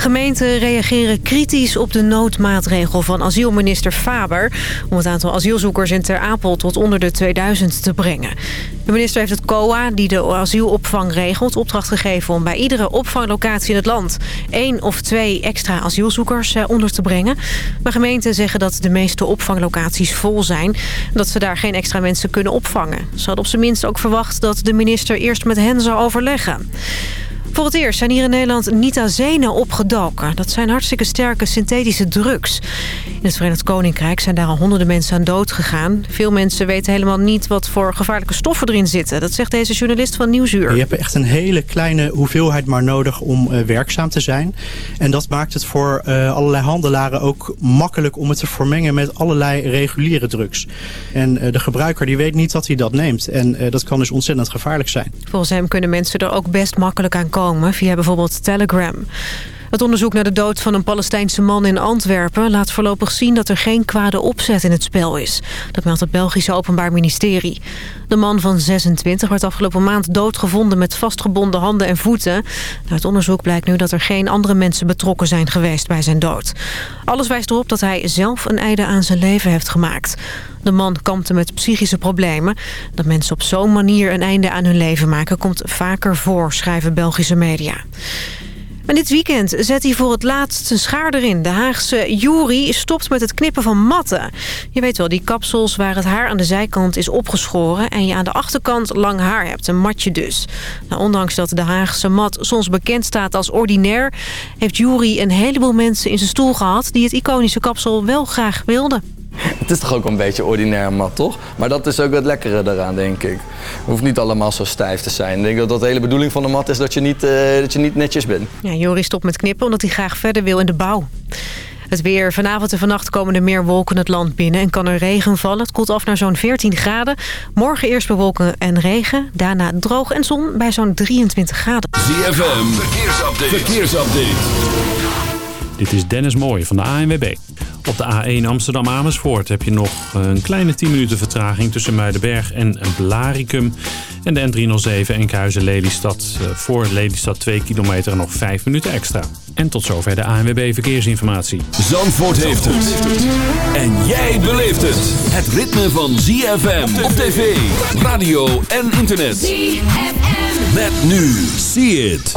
Gemeenten reageren kritisch op de noodmaatregel van asielminister Faber... om het aantal asielzoekers in Ter Apel tot onder de 2000 te brengen. De minister heeft het COA, die de asielopvang regelt, opdracht gegeven... om bij iedere opvanglocatie in het land één of twee extra asielzoekers eh, onder te brengen. Maar gemeenten zeggen dat de meeste opvanglocaties vol zijn... en dat ze daar geen extra mensen kunnen opvangen. Ze hadden op zijn minst ook verwacht dat de minister eerst met hen zou overleggen. Voor het eerst zijn hier in Nederland nitazenen opgedoken. Dat zijn hartstikke sterke synthetische drugs. In het Verenigd Koninkrijk zijn daar al honderden mensen aan dood gegaan. Veel mensen weten helemaal niet wat voor gevaarlijke stoffen erin zitten. Dat zegt deze journalist van Nieuwsuur. Je hebt echt een hele kleine hoeveelheid maar nodig om uh, werkzaam te zijn. En dat maakt het voor uh, allerlei handelaren ook makkelijk om het te vermengen met allerlei reguliere drugs. En uh, de gebruiker die weet niet dat hij dat neemt. En dat kan dus ontzettend gevaarlijk zijn. Volgens hem kunnen mensen er ook best makkelijk aan komen via bijvoorbeeld Telegram. Het onderzoek naar de dood van een Palestijnse man in Antwerpen... laat voorlopig zien dat er geen kwade opzet in het spel is. Dat meldt het Belgische Openbaar Ministerie. De man van 26 werd afgelopen maand doodgevonden... met vastgebonden handen en voeten. Uit onderzoek blijkt nu dat er geen andere mensen betrokken zijn geweest bij zijn dood. Alles wijst erop dat hij zelf een einde aan zijn leven heeft gemaakt. De man kampte met psychische problemen. Dat mensen op zo'n manier een einde aan hun leven maken... komt vaker voor, schrijven Belgische media. En dit weekend zet hij voor het laatst zijn schaar erin. De Haagse Jury stopt met het knippen van matten. Je weet wel, die kapsels waar het haar aan de zijkant is opgeschoren... en je aan de achterkant lang haar hebt, een matje dus. Nou, ondanks dat de Haagse mat soms bekend staat als ordinair... heeft Jury een heleboel mensen in zijn stoel gehad... die het iconische kapsel wel graag wilden. Het is toch ook een beetje ordinair mat, toch? Maar dat is ook het lekkere daaraan, denk ik. Het hoeft niet allemaal zo stijf te zijn. Ik denk dat, dat de hele bedoeling van de mat is dat je niet, uh, dat je niet netjes bent. Ja, Joris stopt met knippen omdat hij graag verder wil in de bouw. Het weer. Vanavond en vannacht komen er meer wolken het land binnen en kan er regen vallen. Het koelt af naar zo'n 14 graden. Morgen eerst bewolken en regen. Daarna droog en zon bij zo'n 23 graden. ZFM. Verkeersupdate. Verkeersupdate. Dit is Dennis Mooij van de ANWB. Op de A1 Amsterdam-Amersfoort heb je nog een kleine 10 minuten vertraging tussen Muidenberg en Blaricum. En de N307 Enkhuizen-Lelystad voor Lelystad 2 kilometer nog 5 minuten extra. En tot zover de ANWB Verkeersinformatie. Zandvoort heeft het. En jij beleeft het. Het ritme van ZFM op tv, radio en internet. ZFM. Met nu. See it.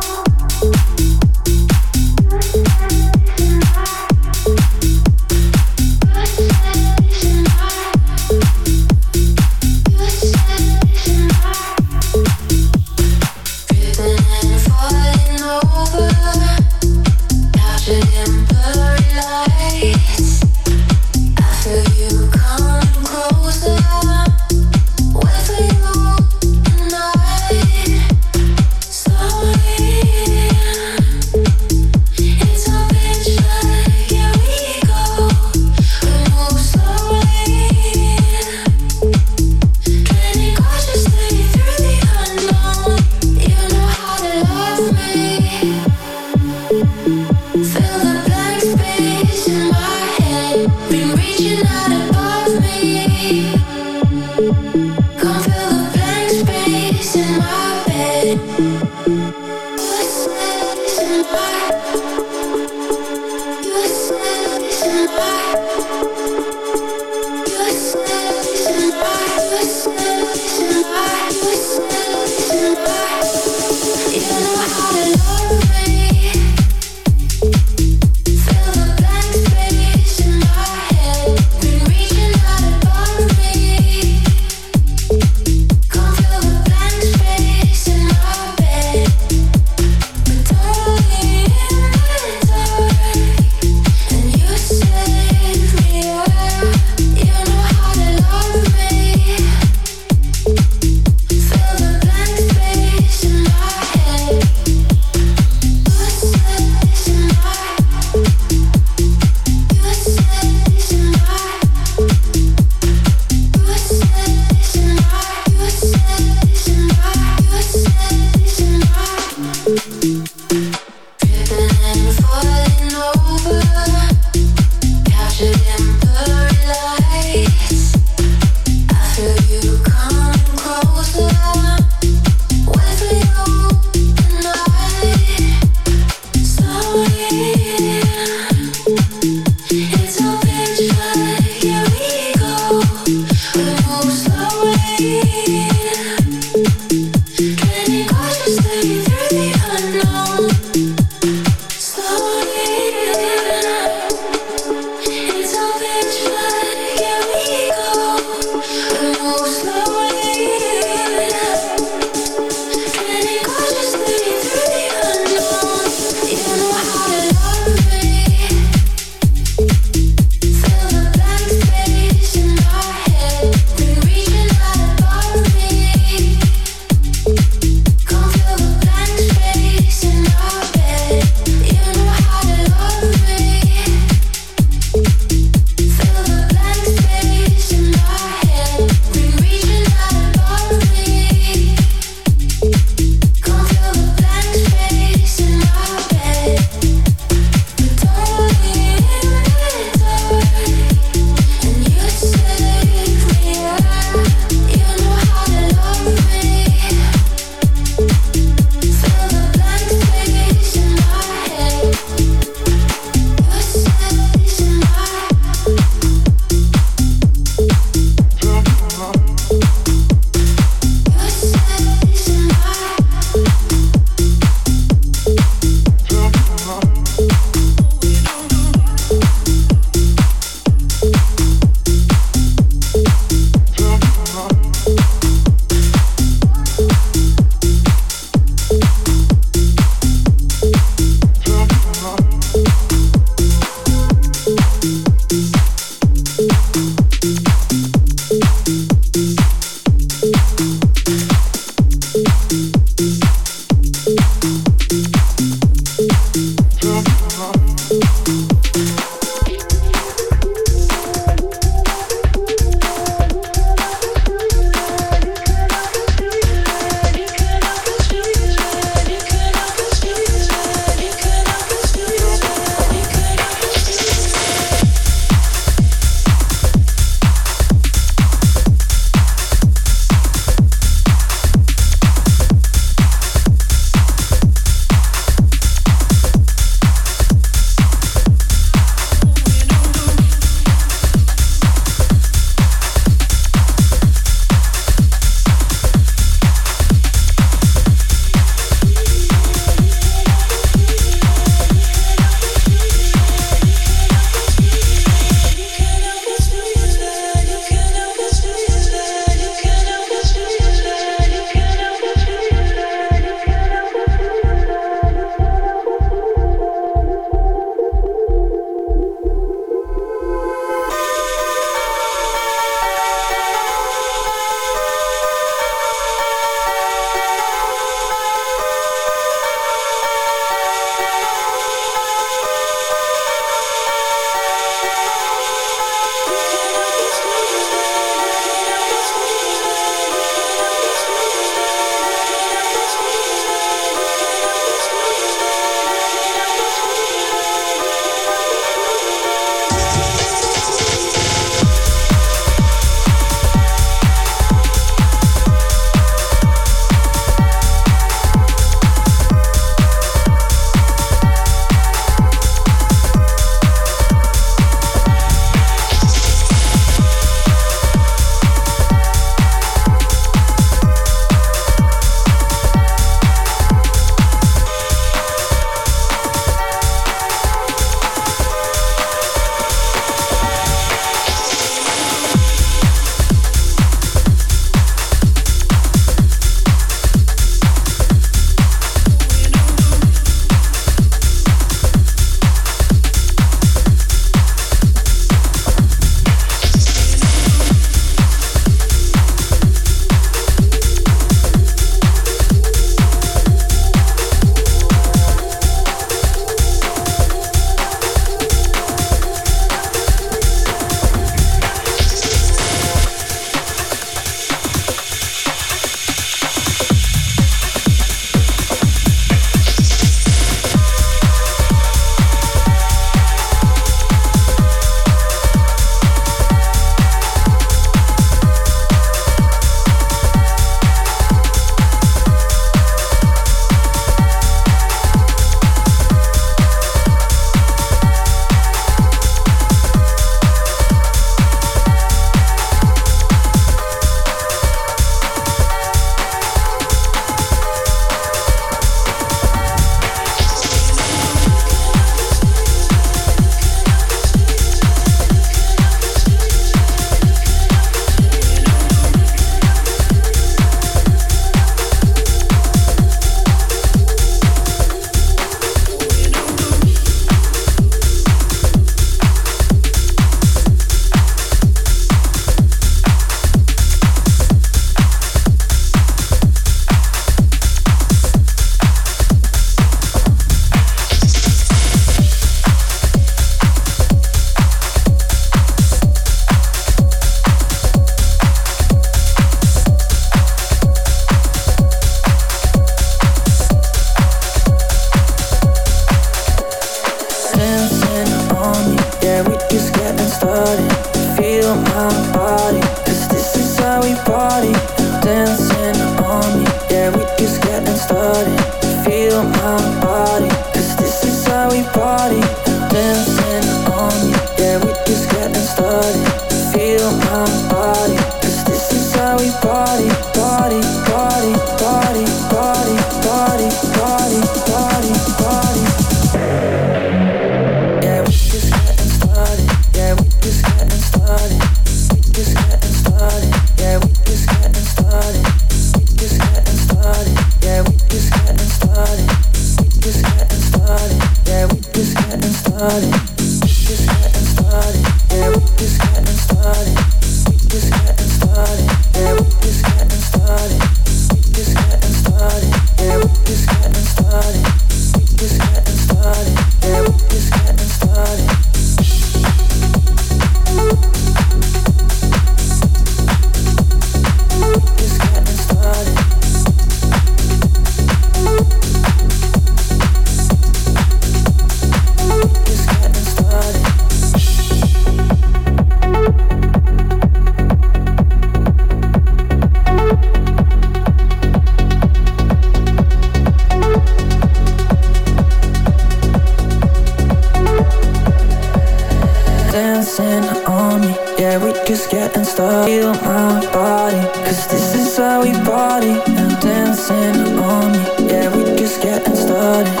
Cause this is how we party. Now dancing on me Yeah, we just getting started.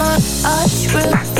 am I a